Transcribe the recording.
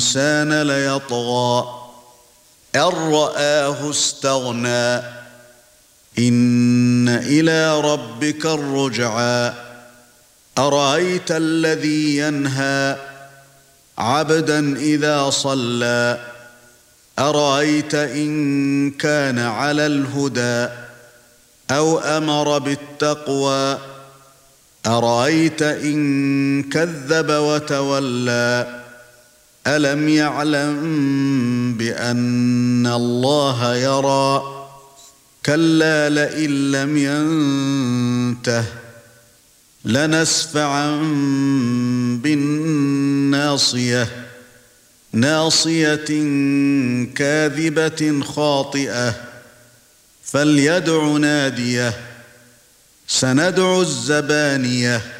الإنسان ليطغى. إن رآه استغنى. إن إلى ربك الرجعى. أرأيت الذي ينهى عبدا إذا صلى. أرأيت إن كان على الهدى أو أمر بالتقوى. أرأيت إن كذب وتولى. ألم يعلم بأن الله يرى؟ كلا لئن لم ينته لنسفعا بالناصية ناصية كاذبة خاطئة. فليدع ناديه سندع الزبانية.